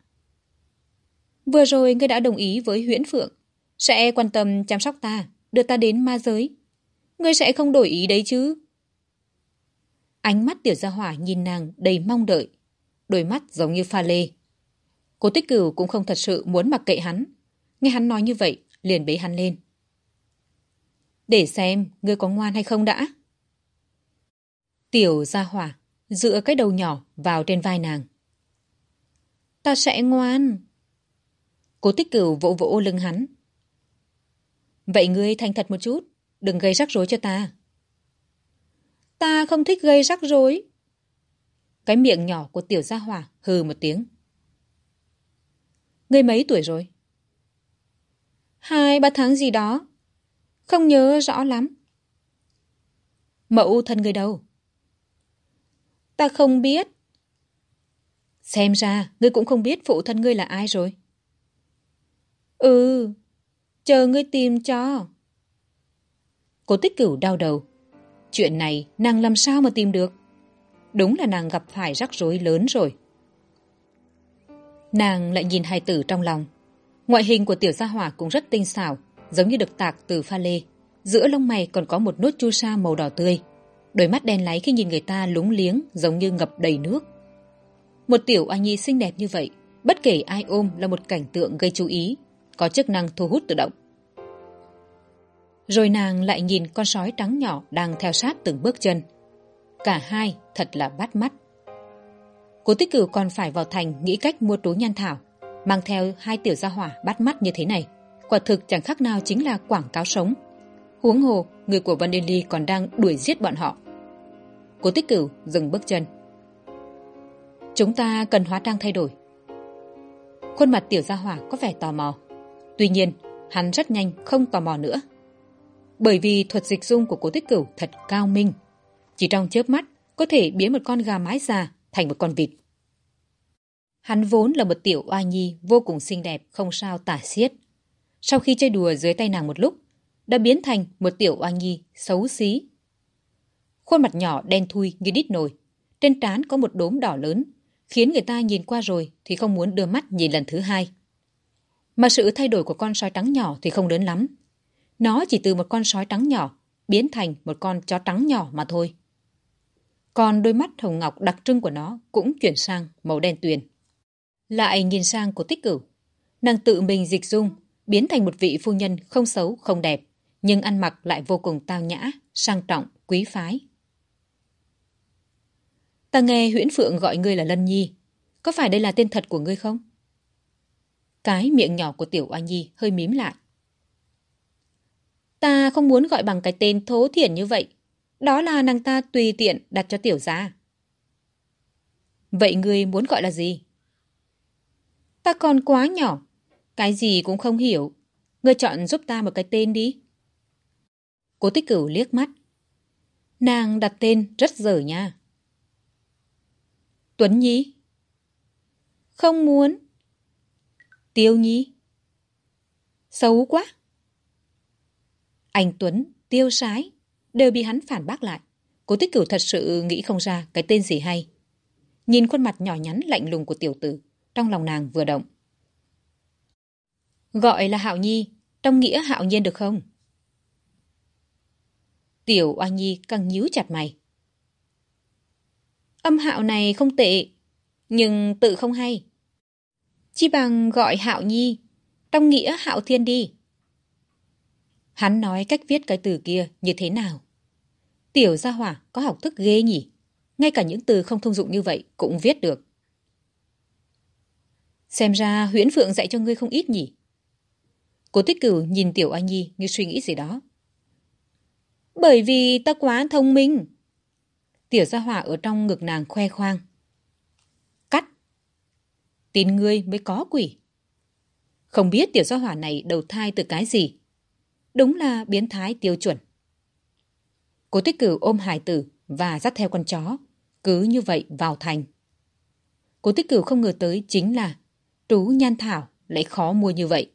Vừa rồi ngươi đã đồng ý với Huyễn Phượng, sẽ quan tâm chăm sóc ta, đưa ta đến ma giới. Ngươi sẽ không đổi ý đấy chứ? Ánh mắt tiểu gia hỏa nhìn nàng đầy mong đợi, đôi mắt giống như pha lê. Cô tích cửu cũng không thật sự muốn mặc kệ hắn. Nghe hắn nói như vậy, liền bế hắn lên. Để xem, ngươi có ngoan hay không đã. Tiểu ra hỏa, dựa cái đầu nhỏ vào trên vai nàng. Ta sẽ ngoan. Cố tích cửu vỗ vỗ lưng hắn. Vậy ngươi thành thật một chút, đừng gây rắc rối cho ta. Ta không thích gây rắc rối. Cái miệng nhỏ của tiểu gia hỏa hừ một tiếng. Ngươi mấy tuổi rồi? Hai ba tháng gì đó. Không nhớ rõ lắm. Mẫu thân người đâu? Ta không biết. Xem ra, ngươi cũng không biết phụ thân ngươi là ai rồi. Ừ, chờ ngươi tìm cho. Cô tích cửu đau đầu. Chuyện này nàng làm sao mà tìm được? Đúng là nàng gặp phải rắc rối lớn rồi. Nàng lại nhìn hai tử trong lòng. Ngoại hình của tiểu gia hỏa cũng rất tinh xảo, giống như được tạc từ pha lê. Giữa lông mày còn có một nốt chu sa màu đỏ tươi. Đôi mắt đen láy khi nhìn người ta lúng liếng giống như ngập đầy nước. Một tiểu oa nhi xinh đẹp như vậy, bất kể ai ôm là một cảnh tượng gây chú ý, có chức năng thu hút tự động. Rồi nàng lại nhìn con sói trắng nhỏ đang theo sát từng bước chân. Cả hai thật là bắt mắt. Cố tích cửu còn phải vào thành nghĩ cách mua túi nhan thảo, mang theo hai tiểu gia hỏa bắt mắt như thế này. Quả thực chẳng khác nào chính là quảng cáo sống. Huống hồ, người của Vân Điên Ly còn đang đuổi giết bọn họ. Cố tích cửu dừng bước chân. Chúng ta cần hóa trang thay đổi. Khuôn mặt tiểu gia hỏa có vẻ tò mò. Tuy nhiên, hắn rất nhanh không tò mò nữa. Bởi vì thuật dịch dung của cố tích cửu thật cao minh. Chỉ trong chớp mắt, có thể biến một con gà mái già thành một con vịt. Hắn vốn là một tiểu oa nhi vô cùng xinh đẹp, không sao tả xiết. Sau khi chơi đùa dưới tay nàng một lúc, đã biến thành một tiểu oa nhi xấu xí. Khuôn mặt nhỏ đen thui như đít nồi, trên trán có một đốm đỏ lớn, khiến người ta nhìn qua rồi thì không muốn đưa mắt nhìn lần thứ hai. Mà sự thay đổi của con sói trắng nhỏ thì không lớn lắm. Nó chỉ từ một con sói trắng nhỏ biến thành một con chó trắng nhỏ mà thôi. Còn đôi mắt hồng ngọc đặc trưng của nó cũng chuyển sang màu đen tuyền. Lại nhìn sang của tích cửu. Nàng tự mình dịch dung, biến thành một vị phu nhân không xấu, không đẹp, nhưng ăn mặc lại vô cùng tao nhã, sang trọng, quý phái. Ta nghe huyễn phượng gọi ngươi là Lân Nhi. Có phải đây là tên thật của ngươi không? Cái miệng nhỏ của tiểu oa nhi hơi mím lại. Ta không muốn gọi bằng cái tên thố thiển như vậy. Đó là nàng ta tùy tiện đặt cho tiểu gia. Vậy ngươi muốn gọi là gì? Ta còn quá nhỏ. Cái gì cũng không hiểu. Ngươi chọn giúp ta một cái tên đi. Cố tích cửu liếc mắt. Nàng đặt tên rất dở nha. Tuấn Nhi. Không muốn. Tiêu Nhi. Xấu quá. Anh Tuấn, Tiêu Sái đều bị hắn phản bác lại. Cố tích cửu thật sự nghĩ không ra cái tên gì hay. Nhìn khuôn mặt nhỏ nhắn lạnh lùng của tiểu tử, trong lòng nàng vừa động. Gọi là Hạo Nhi, trong nghĩa Hạo Nhiên được không? Tiểu Oa Nhi càng nhíu chặt mày. Âm Hạo này không tệ, nhưng tự không hay. Chi bằng gọi Hạo Nhi, trong nghĩa Hạo Thiên đi. Hắn nói cách viết cái từ kia như thế nào? Tiểu gia hỏa có học thức ghê nhỉ? Ngay cả những từ không thông dụng như vậy cũng viết được. Xem ra huyễn phượng dạy cho ngươi không ít nhỉ? Cố tích cửu nhìn tiểu anh nhi như suy nghĩ gì đó. Bởi vì ta quá thông minh. Tiểu gia hỏa ở trong ngực nàng khoe khoang. Cắt. Tin ngươi mới có quỷ. Không biết tiểu gia hỏa này đầu thai từ cái gì. Đúng là biến thái tiêu chuẩn. Cố tích cửu ôm hải tử và dắt theo con chó. Cứ như vậy vào thành. Cố tích cửu không ngờ tới chính là trú nhan thảo lại khó mua như vậy.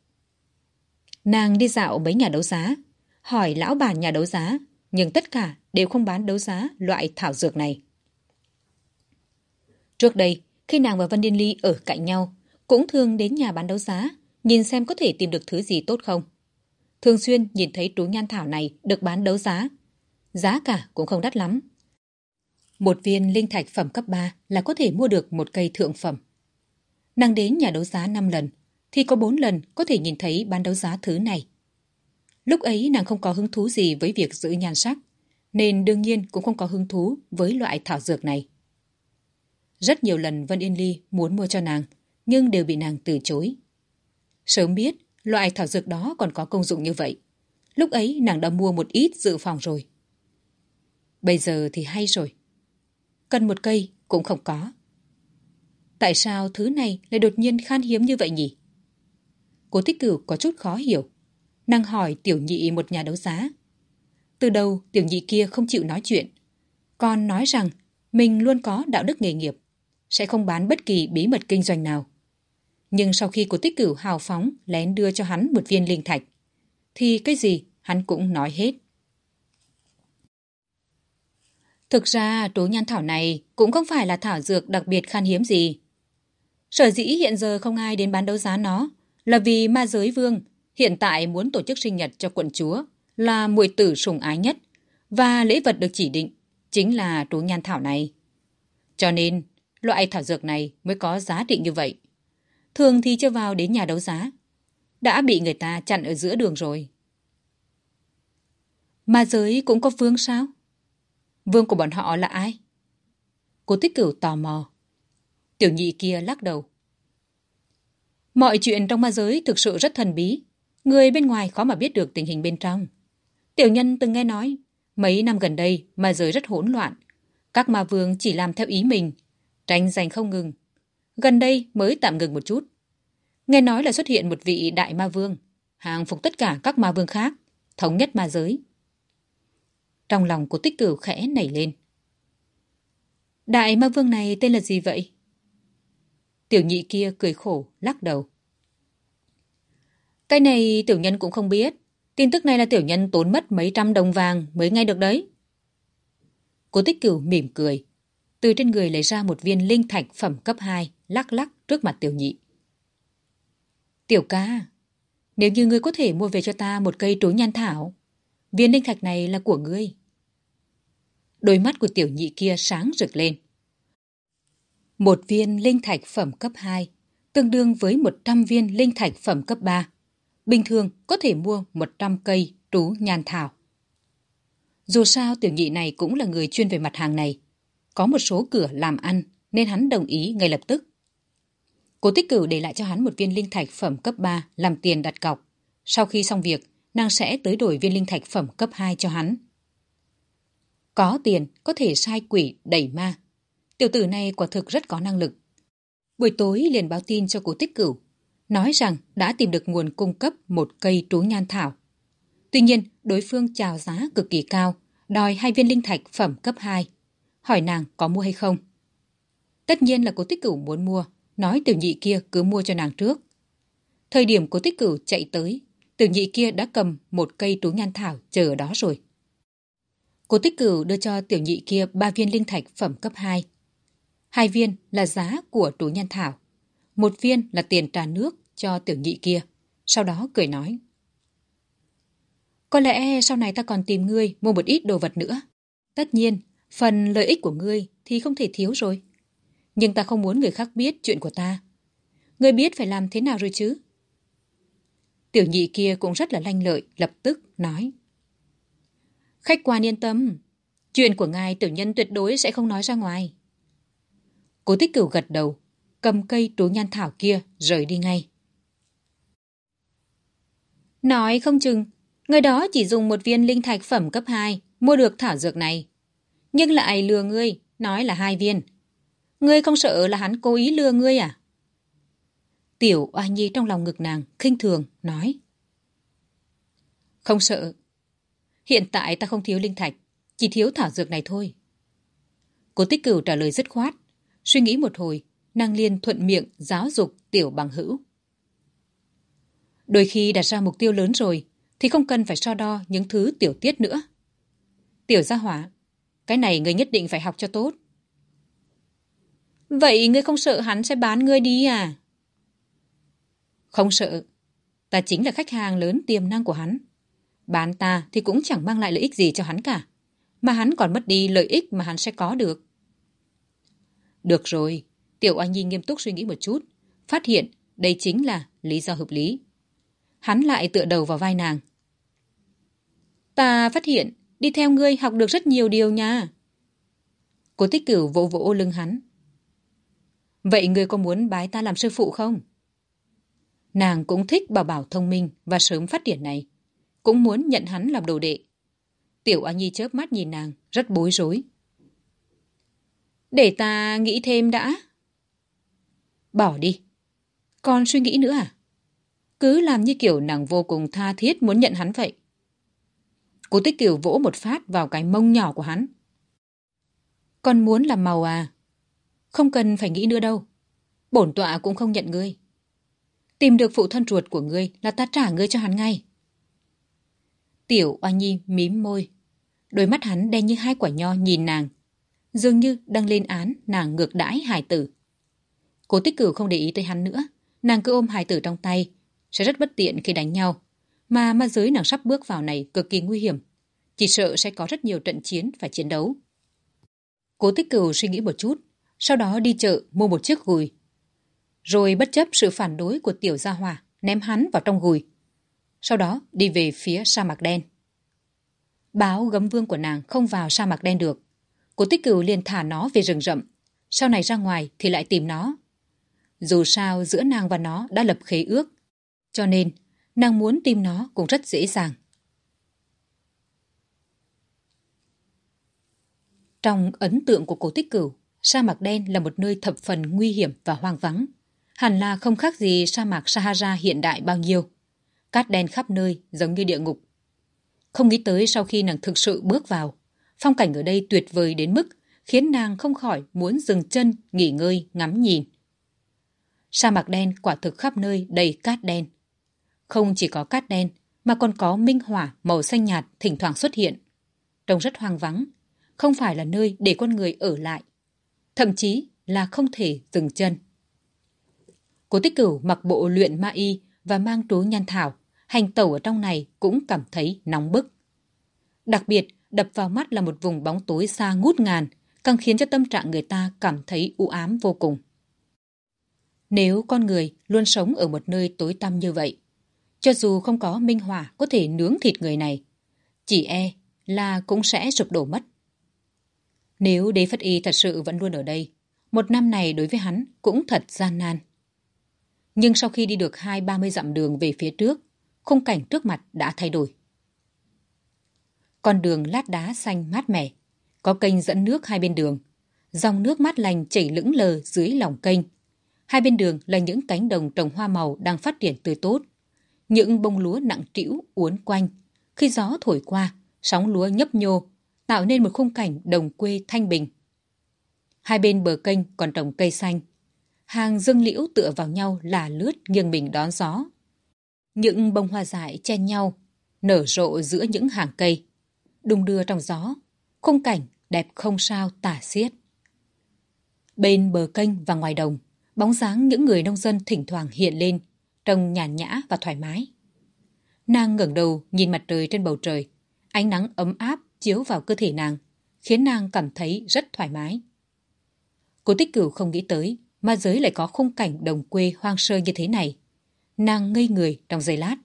Nàng đi dạo mấy nhà đấu giá, hỏi lão bà nhà đấu giá, nhưng tất cả đều không bán đấu giá loại thảo dược này. Trước đây, khi nàng và Vân Điên Ly ở cạnh nhau, cũng thường đến nhà bán đấu giá, nhìn xem có thể tìm được thứ gì tốt không. Thường xuyên nhìn thấy túi nhan thảo này được bán đấu giá. Giá cả cũng không đắt lắm. Một viên linh thạch phẩm cấp 3 là có thể mua được một cây thượng phẩm. Nàng đến nhà đấu giá 5 lần, thì có 4 lần có thể nhìn thấy bán đấu giá thứ này. Lúc ấy nàng không có hứng thú gì với việc giữ nhan sắc, nên đương nhiên cũng không có hứng thú với loại thảo dược này. Rất nhiều lần Vân Yên Ly muốn mua cho nàng, nhưng đều bị nàng từ chối. Sớm biết, loại thảo dược đó còn có công dụng như vậy. Lúc ấy nàng đã mua một ít dự phòng rồi. Bây giờ thì hay rồi. Cần một cây cũng không có. Tại sao thứ này lại đột nhiên khan hiếm như vậy nhỉ? Cô tích cửu có chút khó hiểu. Nàng hỏi tiểu nhị một nhà đấu giá. Từ đầu tiểu nhị kia không chịu nói chuyện. Còn nói rằng mình luôn có đạo đức nghề nghiệp. Sẽ không bán bất kỳ bí mật kinh doanh nào. Nhưng sau khi cô tích cửu hào phóng lén đưa cho hắn một viên linh thạch, thì cái gì hắn cũng nói hết. Thực ra trú nhan thảo này cũng không phải là thảo dược đặc biệt khan hiếm gì. Sở dĩ hiện giờ không ai đến bán đấu giá nó là vì ma giới vương hiện tại muốn tổ chức sinh nhật cho quận chúa là muội tử sủng ái nhất và lễ vật được chỉ định chính là trú nhan thảo này. Cho nên, loại thảo dược này mới có giá trị như vậy. Thường thì chưa vào đến nhà đấu giá. Đã bị người ta chặn ở giữa đường rồi. Ma giới cũng có vương sao? Vương của bọn họ là ai? Cô tích cửu tò mò. Tiểu nhị kia lắc đầu. Mọi chuyện trong ma giới thực sự rất thần bí. Người bên ngoài khó mà biết được tình hình bên trong. Tiểu nhân từng nghe nói, mấy năm gần đây ma giới rất hỗn loạn. Các ma vương chỉ làm theo ý mình, tranh giành không ngừng. Gần đây mới tạm ngừng một chút. Nghe nói là xuất hiện một vị đại ma vương, hàng phục tất cả các ma vương khác, thống nhất ma giới. Trong lòng của tích cửu khẽ nảy lên. Đại ma vương này tên là gì vậy? Tiểu nhị kia cười khổ, lắc đầu. Cái này tiểu nhân cũng không biết. Tin tức này là tiểu nhân tốn mất mấy trăm đồng vàng mới nghe được đấy. Cô tích cửu mỉm cười. Từ trên người lấy ra một viên linh thạch phẩm cấp 2, lắc lắc trước mặt tiểu nhị. Tiểu ca, nếu như ngươi có thể mua về cho ta một cây trối nhan thảo, viên linh thạch này là của ngươi. Đôi mắt của tiểu nhị kia sáng rực lên. Một viên linh thạch phẩm cấp 2 tương đương với 100 viên linh thạch phẩm cấp 3. Bình thường có thể mua 100 cây trú nhan thảo. Dù sao tiểu nhị này cũng là người chuyên về mặt hàng này. Có một số cửa làm ăn nên hắn đồng ý ngay lập tức. Cố tích cửu để lại cho hắn một viên linh thạch phẩm cấp 3 làm tiền đặt cọc. Sau khi xong việc, nàng sẽ tới đổi viên linh thạch phẩm cấp 2 cho hắn. Có tiền có thể sai quỷ đẩy ma. Tiểu tử này quả thực rất có năng lực. Buổi tối liền báo tin cho cố tích cửu, nói rằng đã tìm được nguồn cung cấp một cây trú nhan thảo. Tuy nhiên, đối phương chào giá cực kỳ cao, đòi hai viên linh thạch phẩm cấp 2. Hỏi nàng có mua hay không? Tất nhiên là cố tích cửu muốn mua, nói tiểu nhị kia cứ mua cho nàng trước. Thời điểm cố tích cửu chạy tới, tiểu nhị kia đã cầm một cây trú nhan thảo chờ ở đó rồi. Cố tích cửu đưa cho tiểu nhị kia ba viên linh thạch phẩm cấp 2. Hai viên là giá của trú nhan thảo. Một viên là tiền trà nước cho tiểu nhị kia. Sau đó cười nói. Có lẽ sau này ta còn tìm ngươi mua một ít đồ vật nữa. Tất nhiên, phần lợi ích của ngươi thì không thể thiếu rồi. Nhưng ta không muốn người khác biết chuyện của ta. Ngươi biết phải làm thế nào rồi chứ? Tiểu nhị kia cũng rất là lanh lợi, lập tức nói. Khách quan yên tâm, chuyện của ngài tiểu nhân tuyệt đối sẽ không nói ra ngoài. Cố tích cửu gật đầu, cầm cây trú nhan thảo kia rời đi ngay. Nói không chừng, người đó chỉ dùng một viên linh thạch phẩm cấp 2 mua được thảo dược này. Nhưng lại lừa ngươi, nói là hai viên. Ngươi không sợ là hắn cố ý lừa ngươi à? Tiểu oa nhi trong lòng ngực nàng, khinh thường, nói. Không sợ. Hiện tại ta không thiếu linh thạch, chỉ thiếu thảo dược này thôi. Cố tích cửu trả lời dứt khoát. Suy nghĩ một hồi, nàng liên thuận miệng giáo dục tiểu bằng hữu. Đôi khi đặt ra mục tiêu lớn rồi, thì không cần phải so đo những thứ tiểu tiết nữa. Tiểu gia hỏa, cái này ngươi nhất định phải học cho tốt. Vậy ngươi không sợ hắn sẽ bán ngươi đi à? Không sợ. Ta chính là khách hàng lớn tiềm năng của hắn. Bán ta thì cũng chẳng mang lại lợi ích gì cho hắn cả. Mà hắn còn mất đi lợi ích mà hắn sẽ có được. Được rồi. Tiểu anh Nhi nghiêm túc suy nghĩ một chút. Phát hiện đây chính là lý do hợp lý. Hắn lại tựa đầu vào vai nàng. Ta phát hiện đi theo ngươi học được rất nhiều điều nha. Cô tích cửu vỗ vỗ lưng hắn. Vậy ngươi có muốn bái ta làm sư phụ không? Nàng cũng thích bảo bảo thông minh và sớm phát triển này. Cũng muốn nhận hắn làm đồ đệ. Tiểu A Nhi chớp mắt nhìn nàng, rất bối rối. Để ta nghĩ thêm đã. Bỏ đi. Con suy nghĩ nữa à? Cứ làm như kiểu nàng vô cùng tha thiết muốn nhận hắn vậy. Cố tích kiểu vỗ một phát vào cái mông nhỏ của hắn. Con muốn làm màu à? Không cần phải nghĩ nữa đâu. Bổn tọa cũng không nhận ngươi. Tìm được phụ thân ruột của ngươi là ta trả ngươi cho hắn ngay. Tiểu oa nhi mím môi. Đôi mắt hắn đen như hai quả nho nhìn nàng. Dường như đang lên án nàng ngược đãi hài tử. Cố tích cửu không để ý tới hắn nữa. Nàng cứ ôm hài tử trong tay. Sẽ rất bất tiện khi đánh nhau. Mà ma giới nàng sắp bước vào này cực kỳ nguy hiểm. Chỉ sợ sẽ có rất nhiều trận chiến phải chiến đấu. Cố tích cửu suy nghĩ một chút. Sau đó đi chợ mua một chiếc gùi. Rồi bất chấp sự phản đối của tiểu gia hòa ném hắn vào trong gùi. Sau đó đi về phía sa mạc đen. Báo gấm vương của nàng không vào sa mạc đen được. Cố tích cửu liền thả nó về rừng rậm. Sau này ra ngoài thì lại tìm nó. Dù sao giữa nàng và nó đã lập khế ước. Cho nên nàng muốn tìm nó cũng rất dễ dàng. Trong ấn tượng của cổ tích cửu, sa mạc đen là một nơi thập phần nguy hiểm và hoang vắng. Hẳn là không khác gì sa mạc Sahara hiện đại bao nhiêu. Cát đen khắp nơi giống như địa ngục. Không nghĩ tới sau khi nàng thực sự bước vào, phong cảnh ở đây tuyệt vời đến mức khiến nàng không khỏi muốn dừng chân, nghỉ ngơi, ngắm nhìn. Sa mạc đen quả thực khắp nơi đầy cát đen. Không chỉ có cát đen, mà còn có minh hỏa màu xanh nhạt thỉnh thoảng xuất hiện. Trông rất hoang vắng, không phải là nơi để con người ở lại. Thậm chí là không thể dừng chân. Cố tích cửu mặc bộ luyện ma y và mang trú nhan thảo, hành tẩu ở trong này cũng cảm thấy nóng bức. Đặc biệt, đập vào mắt là một vùng bóng tối xa ngút ngàn, càng khiến cho tâm trạng người ta cảm thấy u ám vô cùng. Nếu con người luôn sống ở một nơi tối tăm như vậy, cho dù không có minh hỏa có thể nướng thịt người này, chỉ e là cũng sẽ sụp đổ mất. Nếu đế phất y thật sự vẫn luôn ở đây, một năm này đối với hắn cũng thật gian nan. Nhưng sau khi đi được hai ba mươi dặm đường về phía trước, khung cảnh trước mặt đã thay đổi. Con đường lát đá xanh mát mẻ, có kênh dẫn nước hai bên đường. Dòng nước mát lành chảy lững lờ dưới lòng kênh. Hai bên đường là những cánh đồng trồng hoa màu đang phát triển tươi tốt. Những bông lúa nặng trĩu uốn quanh. Khi gió thổi qua, sóng lúa nhấp nhô, tạo nên một khung cảnh đồng quê thanh bình. Hai bên bờ kênh còn trồng cây xanh. Hàng dương liễu tựa vào nhau là lướt nghiêng mình đón gió. Những bông hoa dại chen nhau, nở rộ giữa những hàng cây. Đung đưa trong gió, khung cảnh đẹp không sao tả xiết. Bên bờ kênh và ngoài đồng, bóng dáng những người nông dân thỉnh thoảng hiện lên, trông nhàn nhã và thoải mái. Nàng ngẩng đầu nhìn mặt trời trên bầu trời, ánh nắng ấm áp chiếu vào cơ thể nàng, khiến nàng cảm thấy rất thoải mái. Cô tích cửu không nghĩ tới, ma giới lại có khung cảnh đồng quê hoang sơ như thế này. Nàng ngây người trong giây lát.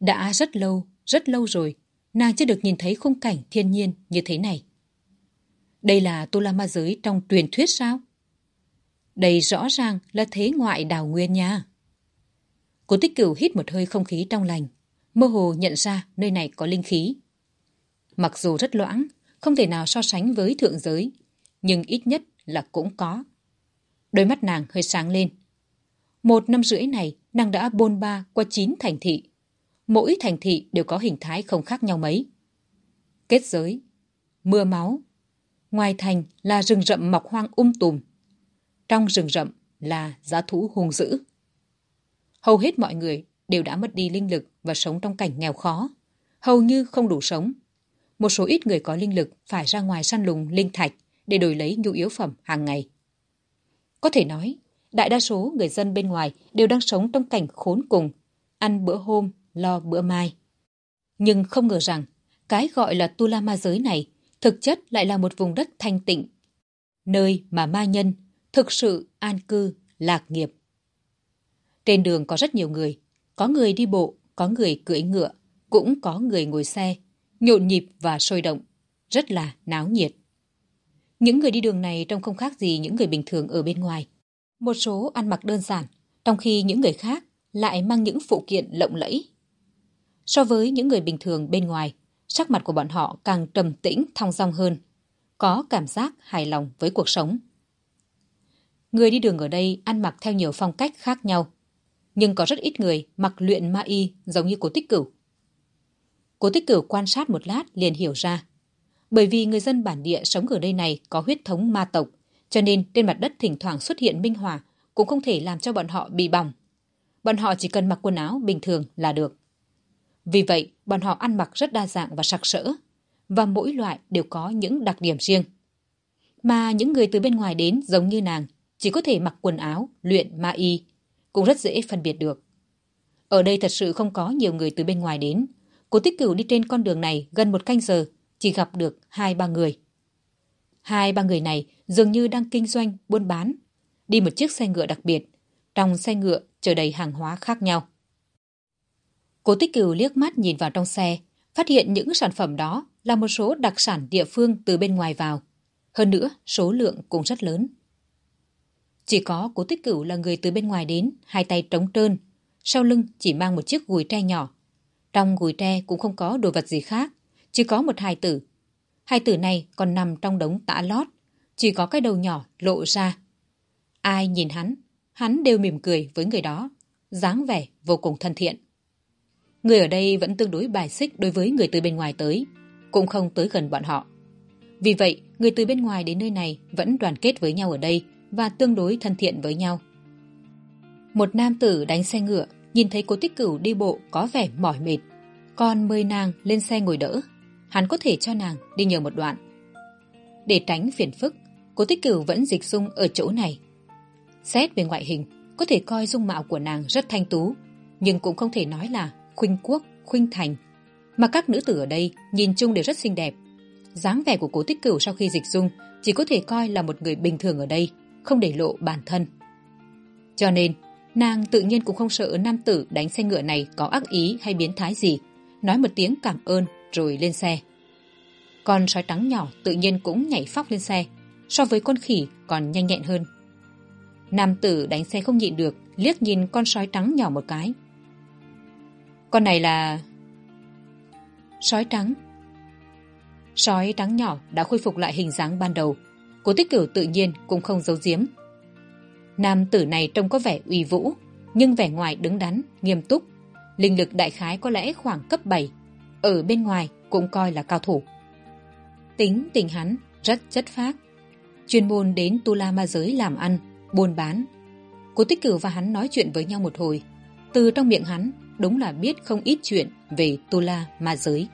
Đã rất lâu, rất lâu rồi, nàng chưa được nhìn thấy khung cảnh thiên nhiên như thế này. Đây là tu la ma giới trong truyền thuyết sao? Đây rõ ràng là thế ngoại đào nguyên nha. Cố tích cửu hít một hơi không khí trong lành, mơ hồ nhận ra nơi này có linh khí. Mặc dù rất loãng, không thể nào so sánh với thượng giới, nhưng ít nhất là cũng có. Đôi mắt nàng hơi sáng lên. Một năm rưỡi này, nàng đã bôn ba qua chín thành thị. Mỗi thành thị đều có hình thái không khác nhau mấy. Kết giới, mưa máu. Ngoài thành là rừng rậm mọc hoang um tùm. Trong rừng rậm là giá thú hung dữ. Hầu hết mọi người đều đã mất đi linh lực và sống trong cảnh nghèo khó. Hầu như không đủ sống. Một số ít người có linh lực phải ra ngoài săn lùng linh thạch để đổi lấy nhu yếu phẩm hàng ngày. Có thể nói, đại đa số người dân bên ngoài đều đang sống trong cảnh khốn cùng, ăn bữa hôm, lo bữa mai. Nhưng không ngờ rằng, cái gọi là Tu La Ma giới này thực chất lại là một vùng đất thanh tịnh, nơi mà ma nhân thực sự an cư, lạc nghiệp. Trên đường có rất nhiều người, có người đi bộ, có người cưỡi ngựa, cũng có người ngồi xe, nhộn nhịp và sôi động, rất là náo nhiệt. những người đi đường này trông không khác gì những người bình thường ở bên ngoài một số ăn mặc đơn giản trong khi những người khác lại mang những phụ kiện lộng lẫy so với những người bình thường bên ngoài sắc mặt của bọn họ càng trầm tĩnh thong dong hơn có cảm giác hài lòng với cuộc sống người đi đường ở đây ăn mặc theo nhiều phong cách khác nhau. Nhưng có rất ít người mặc luyện ma y giống như cố tích cửu. Cố tích cửu quan sát một lát liền hiểu ra. Bởi vì người dân bản địa sống ở đây này có huyết thống ma tộc, cho nên trên mặt đất thỉnh thoảng xuất hiện minh hỏa cũng không thể làm cho bọn họ bị bỏng. Bọn họ chỉ cần mặc quần áo bình thường là được. Vì vậy, bọn họ ăn mặc rất đa dạng và sặc sỡ, và mỗi loại đều có những đặc điểm riêng. Mà những người từ bên ngoài đến giống như nàng chỉ có thể mặc quần áo, luyện, ma y. Cũng rất dễ phân biệt được. Ở đây thật sự không có nhiều người từ bên ngoài đến. Cô tích cửu đi trên con đường này gần một canh giờ, chỉ gặp được hai, ba người. Hai, ba người này dường như đang kinh doanh, buôn bán. Đi một chiếc xe ngựa đặc biệt. Trong xe ngựa chở đầy hàng hóa khác nhau. Cố tích cửu liếc mắt nhìn vào trong xe, phát hiện những sản phẩm đó là một số đặc sản địa phương từ bên ngoài vào. Hơn nữa, số lượng cũng rất lớn chỉ có cố tích cửu là người từ bên ngoài đến, hai tay trống trơn. Sau lưng chỉ mang một chiếc gùi tre nhỏ. Trong gùi tre cũng không có đồ vật gì khác, chỉ có một hài tử. Hài tử này còn nằm trong đống tã lót, chỉ có cái đầu nhỏ lộ ra. Ai nhìn hắn hắn đều mỉm cười với người đó, dáng vẻ vô cùng thân thiện. Người ở đây vẫn tương đối bài xích đối với người từ bên ngoài tới, cũng không tới gần bọn họ. Vì vậy, người từ bên ngoài đến nơi này vẫn đoàn kết với nhau ở đây và tương đối thân thiện với nhau. Một nam tử đánh xe ngựa, nhìn thấy cố tích cửu đi bộ có vẻ mỏi mệt. Còn mời nàng lên xe ngồi đỡ. Hắn có thể cho nàng đi nhờ một đoạn. Để tránh phiền phức cố tích cửu vẫn dịch dung ở chỗ này. Xét về ngoại hình, có thể coi dung mạo của nàng rất thanh tú, nhưng cũng không thể nói là khuynh quốc, khuynh thành. Mà các nữ tử ở đây nhìn chung đều rất xinh đẹp. Dáng vẻ của cố tích cửu sau khi dịch dung chỉ có thể coi là một người bình thường ở đây không để lộ bản thân. Cho nên, nàng tự nhiên cũng không sợ nam tử đánh xe ngựa này có ác ý hay biến thái gì, nói một tiếng cảm ơn rồi lên xe. Con sói trắng nhỏ tự nhiên cũng nhảy phóc lên xe, so với con khỉ còn nhanh nhẹn hơn. Nam tử đánh xe không nhịn được, liếc nhìn con sói trắng nhỏ một cái. Con này là sói trắng. Sói trắng nhỏ đã khôi phục lại hình dáng ban đầu cố tích cửu tự nhiên cũng không giấu giếm. Nam tử này trông có vẻ uy vũ, nhưng vẻ ngoài đứng đắn, nghiêm túc. Linh lực đại khái có lẽ khoảng cấp bảy, ở bên ngoài cũng coi là cao thủ. Tính tình hắn rất chất phác, chuyên môn đến tu la ma giới làm ăn, buôn bán. Cố tích cửu và hắn nói chuyện với nhau một hồi, từ trong miệng hắn đúng là biết không ít chuyện về tu la ma giới.